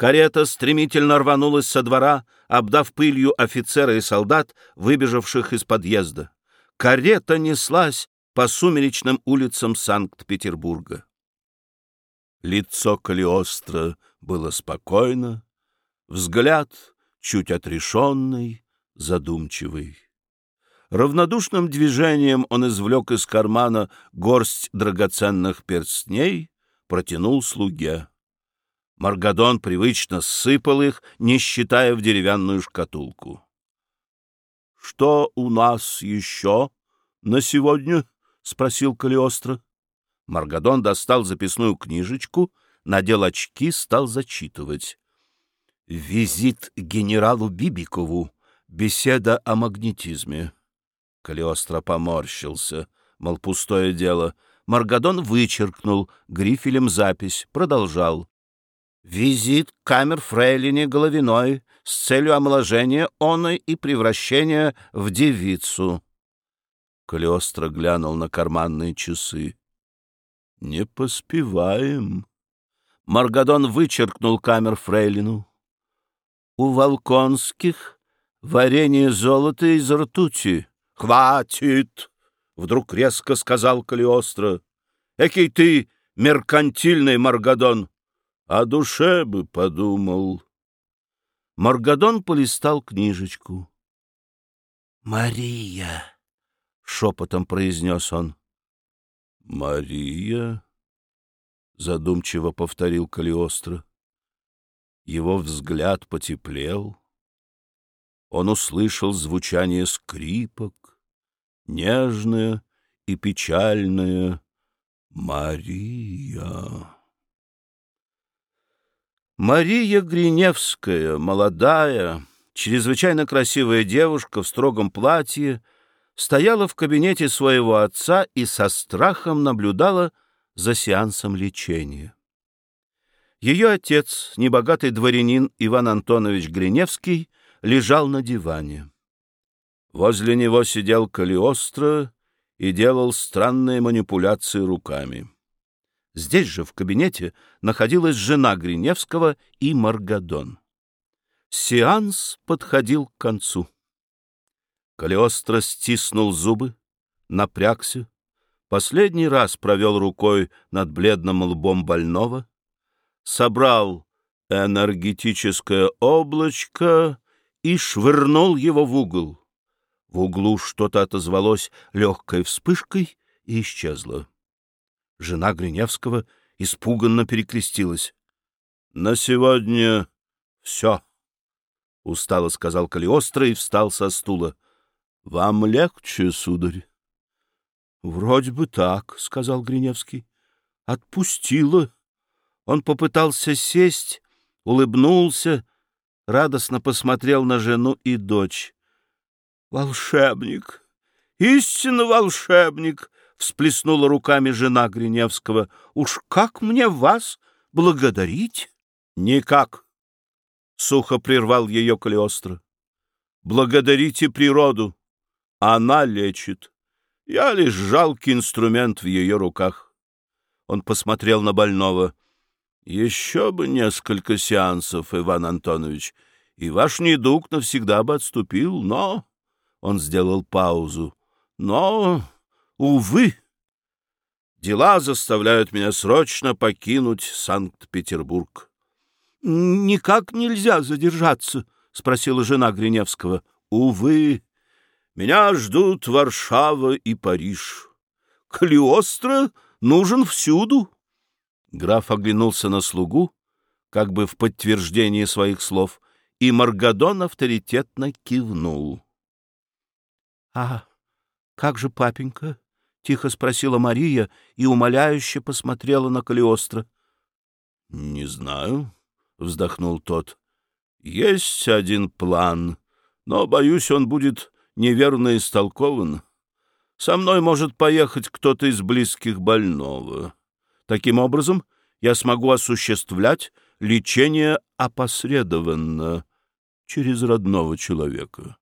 Карета стремительно рванулась со двора, обдав пылью офицера и солдат, выбежавших из подъезда. Карета неслась по сумеречным улицам Санкт-Петербурга. Лицо Калиостро было спокойно, взгляд чуть отрешенный, задумчивый. Равнодушным движением он извлек из кармана горсть драгоценных перстней, протянул слуге. Маргадон привычно сыпал их, не считая в деревянную шкатулку. — Что у нас еще на сегодня? — спросил Калиостро. Маргадон достал записную книжечку, надел очки, стал зачитывать. «Визит генералу Бибикову. Беседа о магнетизме». Калиостро поморщился, мол, пустое дело. Маргадон вычеркнул грифелем запись, продолжал. «Визит камер фрейлине Головиной с целью омоложения оной и превращения в девицу». Калиостро глянул на карманные часы. «Не поспеваем». Маргадон вычеркнул камер фрейлину. «У Волконских варенье золота из ртути». «Хватит!» — вдруг резко сказал Калиостро. «Экий ты меркантильный, Маргадон! О душе бы подумал». Маргадон полистал книжечку. «Мария!» — шепотом произнес он. «Мария?» — задумчиво повторил Калиостро. Его взгляд потеплел. Он услышал звучание скрипок, нежное и печальное «Мария». Мария Гриневская, молодая, чрезвычайно красивая девушка в строгом платье, стояла в кабинете своего отца и со страхом наблюдала за сеансом лечения. Ее отец, небогатый дворянин Иван Антонович Гриневский, лежал на диване. Возле него сидел Калиостро и делал странные манипуляции руками. Здесь же, в кабинете, находилась жена Гриневского и Маргадон. Сеанс подходил к концу. Калиостро стиснул зубы, напрягся, последний раз провел рукой над бледным лбом больного, собрал энергетическое облачко и швырнул его в угол. В углу что-то отозвалось легкой вспышкой и исчезло. Жена Гриневского испуганно перекрестилась. — На сегодня все, — устало сказал Калиостро и встал со стула. — Вам легче, сударь? — Вроде бы так, — сказал Гриневский. — Отпустила. Он попытался сесть, улыбнулся, радостно посмотрел на жену и дочь. — Волшебник! Истинно волшебник! — всплеснула руками жена Гриневского. — Уж как мне вас благодарить? — Никак! — сухо прервал ее Калиостро. — Благодарите природу. Она лечит. Я лишь жалкий инструмент в ее руках. Он посмотрел на больного. Еще бы несколько сеансов, Иван Антонович, и ваш недуг навсегда бы отступил, но... Он сделал паузу. Но, увы, дела заставляют меня срочно покинуть Санкт-Петербург. — Никак нельзя задержаться, — спросила жена Гриневского. — Увы, меня ждут Варшава и Париж. Калиостро нужен всюду. Граф оглянулся на слугу, как бы в подтверждение своих слов, и Маргадон авторитетно кивнул. — А как же папенька? — тихо спросила Мария и умоляюще посмотрела на Калиостро. — Не знаю, — вздохнул тот. — Есть один план, но, боюсь, он будет неверно истолкован. Со мной может поехать кто-то из близких больного. Таким образом, я смогу осуществлять лечение опосредованно через родного человека.